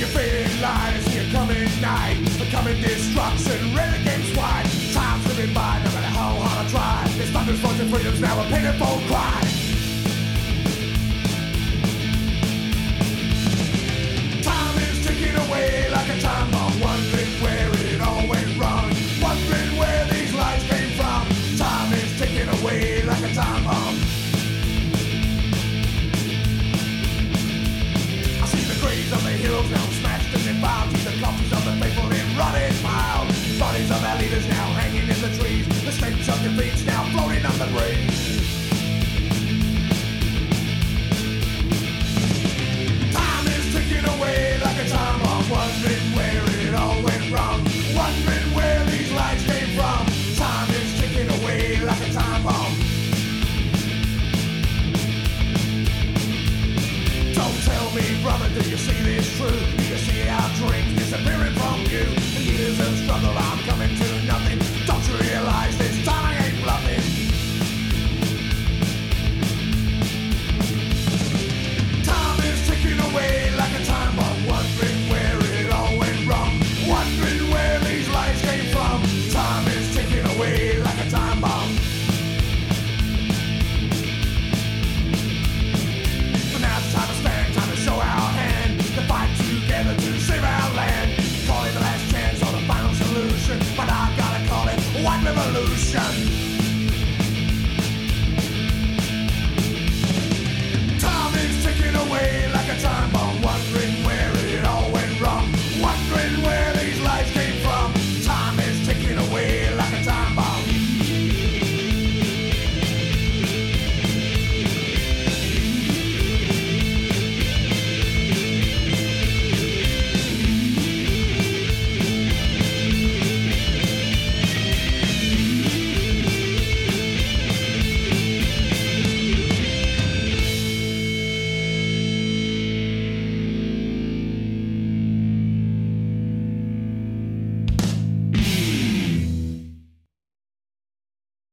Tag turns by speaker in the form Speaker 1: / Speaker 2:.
Speaker 1: your I see it coming night. A coming destruction, renegades wide. Time's slipping by, no matter how hard I try. This thunder's frozen freedom's now a painful cry. The heroes now smashed and defiled. See the coffins of the faithful do you see this true? Do you see our dreams disappearing from you? The years of struggle are coming to nothing. Don't you realize this time